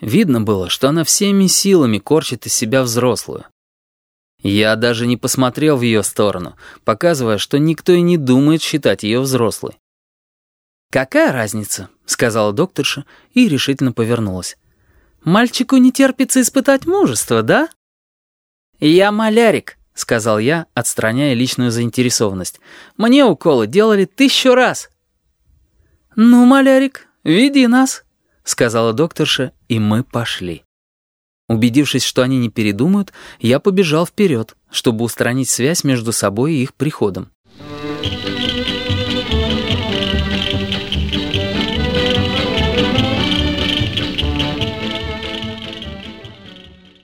Видно было, что она всеми силами корчит из себя взрослую. Я даже не посмотрел в ее сторону, показывая, что никто и не думает считать ее взрослой. «Какая разница?» — сказала докторша и решительно повернулась. «Мальчику не терпится испытать мужество, да?» «Я малярик», — сказал я, отстраняя личную заинтересованность. «Мне уколы делали тысячу раз». «Ну, малярик, веди нас», — сказала докторша, и мы пошли. Убедившись, что они не передумают, я побежал вперед, чтобы устранить связь между собой и их приходом.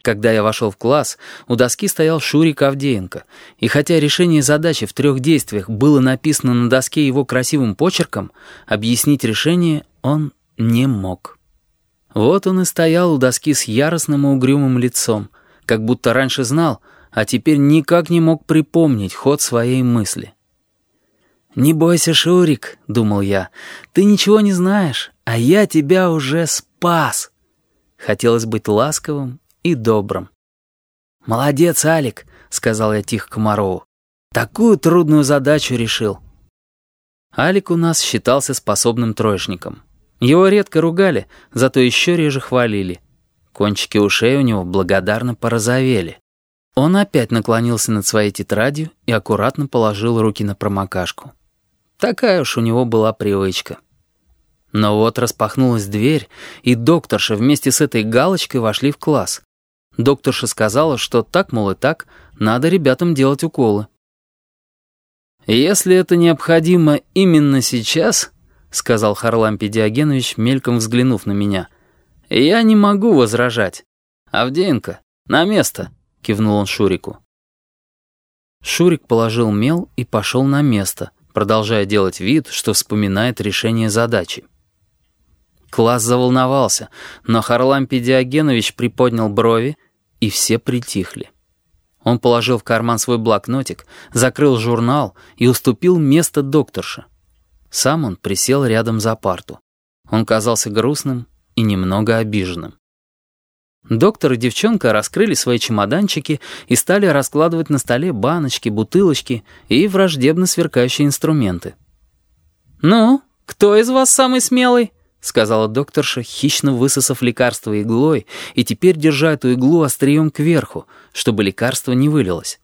Когда я вошел в класс, у доски стоял Шурик Авдеенко, и хотя решение задачи в трех действиях было написано на доске его красивым почерком, объяснить решение он не мог. Вот он и стоял у доски с яростным и угрюмым лицом, как будто раньше знал, а теперь никак не мог припомнить ход своей мысли. «Не бойся, Шурик», — думал я, — «ты ничего не знаешь, а я тебя уже спас». Хотелось быть ласковым и добрым. «Молодец, Алик», — сказал я тихо Комарову. «Такую трудную задачу решил». Алик у нас считался способным троечником. Его редко ругали, зато еще реже хвалили. Кончики ушей у него благодарно порозовели. Он опять наклонился над своей тетрадью и аккуратно положил руки на промокашку. Такая уж у него была привычка. Но вот распахнулась дверь, и докторша вместе с этой галочкой вошли в класс. Докторша сказала, что так, мол, и так, надо ребятам делать уколы. «Если это необходимо именно сейчас», — сказал Харлампий Диогенович, мельком взглянув на меня, — «я не могу возражать. Авдеенко, на место», — кивнул он Шурику. Шурик положил мел и пошел на место, продолжая делать вид, что вспоминает решение задачи. Класс заволновался, но Харлампий Диогенович приподнял брови, и все притихли. Он положил в карман свой блокнотик, закрыл журнал и уступил место докторше. Сам он присел рядом за парту. Он казался грустным и немного обиженным. Доктор и девчонка раскрыли свои чемоданчики и стали раскладывать на столе баночки, бутылочки и враждебно сверкающие инструменты. «Ну, кто из вас самый смелый?» — сказала докторша, хищно высосав лекарство иглой, и теперь держа эту иглу острием кверху, чтобы лекарство не вылилось.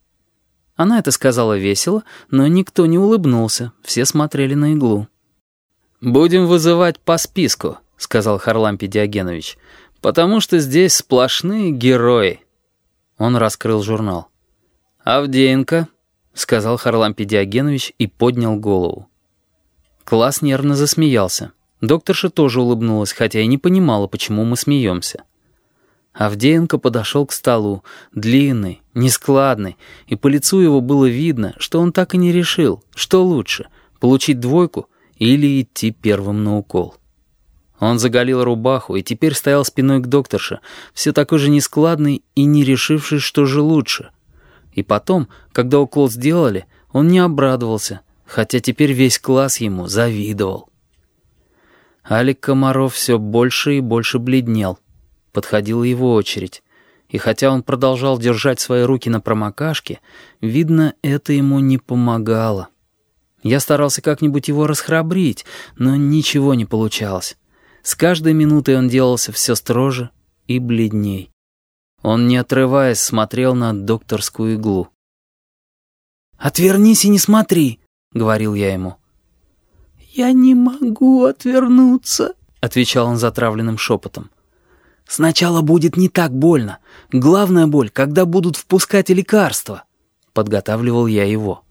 Она это сказала весело, но никто не улыбнулся, все смотрели на иглу. «Будем вызывать по списку», — сказал Харлампий Диогенович, «потому что здесь сплошные герои». Он раскрыл журнал. «Авдеенко», — сказал Харлампий Диогенович и поднял голову. Класс нервно засмеялся. Докторша тоже улыбнулась, хотя и не понимала, почему мы смеемся. Авдеенко подошел к столу, длинный, нескладный, и по лицу его было видно, что он так и не решил, что лучше — получить двойку или идти первым на укол. Он заголил рубаху и теперь стоял спиной к докторше, все такой же нескладный и не решивший, что же лучше. И потом, когда укол сделали, он не обрадовался, хотя теперь весь класс ему завидовал. Алик Комаров все больше и больше бледнел. Подходила его очередь. И хотя он продолжал держать свои руки на промокашке, видно, это ему не помогало. Я старался как-нибудь его расхрабрить, но ничего не получалось. С каждой минутой он делался все строже и бледней. Он, не отрываясь, смотрел на докторскую иглу. «Отвернись и не смотри», — говорил я ему. «Я не могу отвернуться», — отвечал он затравленным шепотом. «Сначала будет не так больно. Главная боль, когда будут впускать лекарства», — подготавливал я его.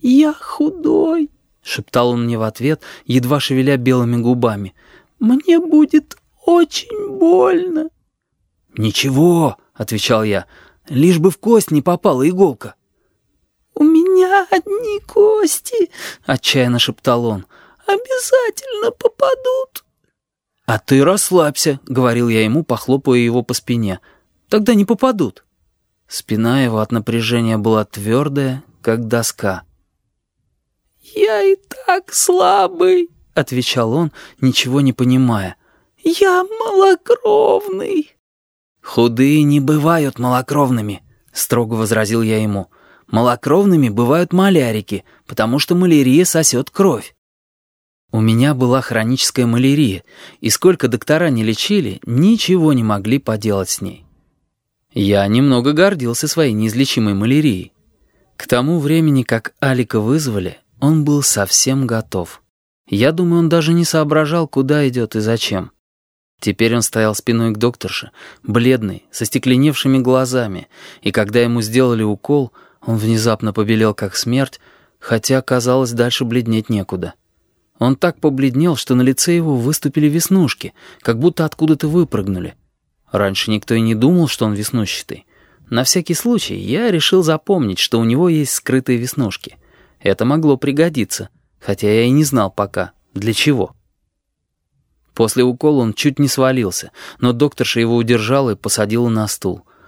«Я худой», — шептал он мне в ответ, едва шевеля белыми губами. «Мне будет очень больно». «Ничего», — отвечал я, — «лишь бы в кость не попала иголка». «У меня одни кости», — отчаянно шептал он. «Обязательно попадут». «А ты расслабься», — говорил я ему, похлопывая его по спине. «Тогда не попадут». Спина его от напряжения была твердая, как доска. «Я и так слабый», — отвечал он, ничего не понимая. Я малокровный». «Худые не бывают малокровными», — строго возразил я ему. «Малокровными бывают малярики, потому что малярия сосет кровь». У меня была хроническая малярия, и сколько доктора не лечили, ничего не могли поделать с ней. Я немного гордился своей неизлечимой малярией. К тому времени, как Алика вызвали, он был совсем готов. Я думаю, он даже не соображал, куда идет и зачем. Теперь он стоял спиной к докторше, бледный, со стекленевшими глазами, и когда ему сделали укол, он внезапно побелел как смерть, хотя, казалось, дальше бледнеть некуда. Он так побледнел, что на лице его выступили веснушки, как будто откуда-то выпрыгнули. Раньше никто и не думал, что он веснущатый. На всякий случай я решил запомнить, что у него есть скрытые веснушки. Это могло пригодиться, хотя я и не знал пока, для чего. После укола он чуть не свалился, но докторша его удержала и посадила на стул.